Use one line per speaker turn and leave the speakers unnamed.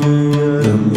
Yeah.